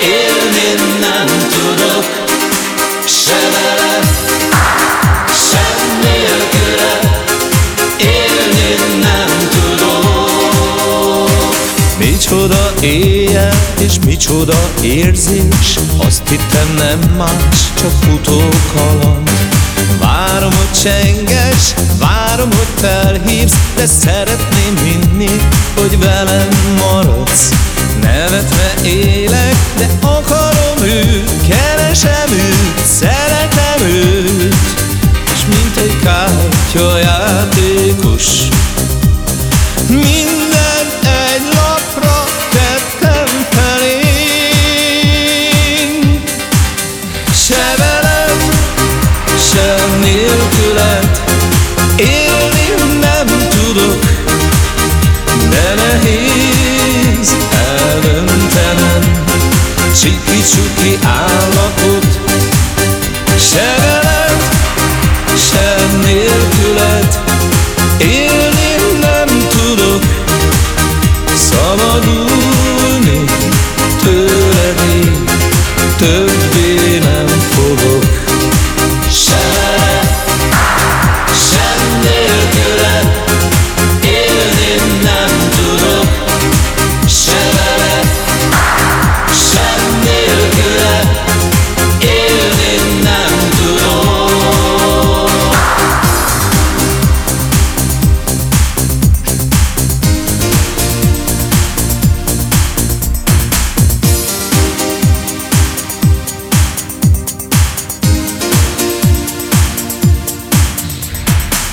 Élni nem tudok Se vele, sem nélküle Élni nem tudok. Micsoda éjjel és micsoda érzés Azt hittem nem más, csak futó kaland Várom, hogy csenges, várom, hogy felhívsz De szeretném hinni, hogy velem maradsz Nevetve élek, de akarom őt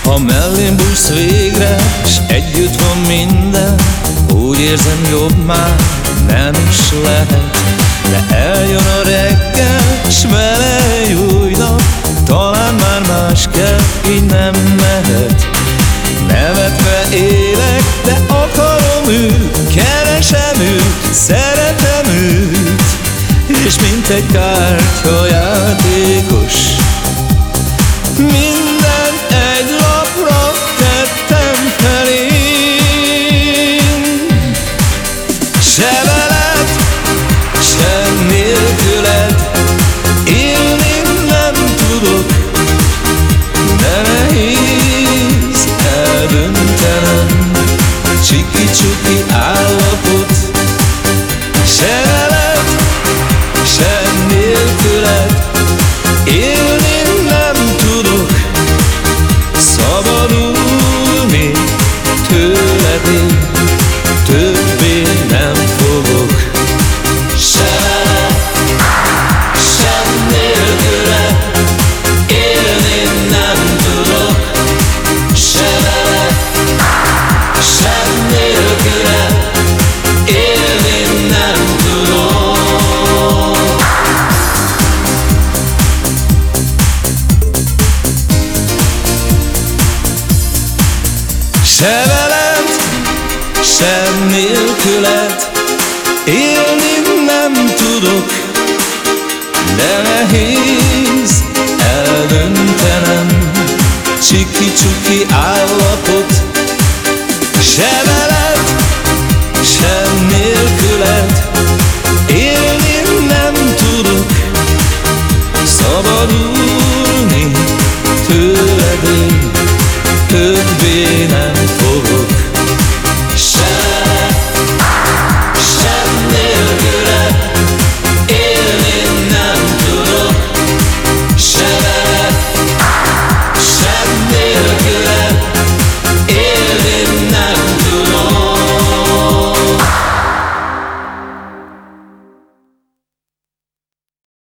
Ha mellém bújsz végre, s együtt van minden Úgy érzem jobb már nem is lehet. De eljön a reggel, s vele egy nap Talán már más kell, így nem mehet. Nevetve élek, de akarom őt Keresem őt, szeretem őt. És mint egy kártya játékos minden egy lapra sem nélküled. Élni nem tudok De nehéz eldöntenem. Csiki-csuki állapot Se veled, sem nélküled. Élni nem tudok Szabadulni tőled én Többé nem